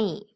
い。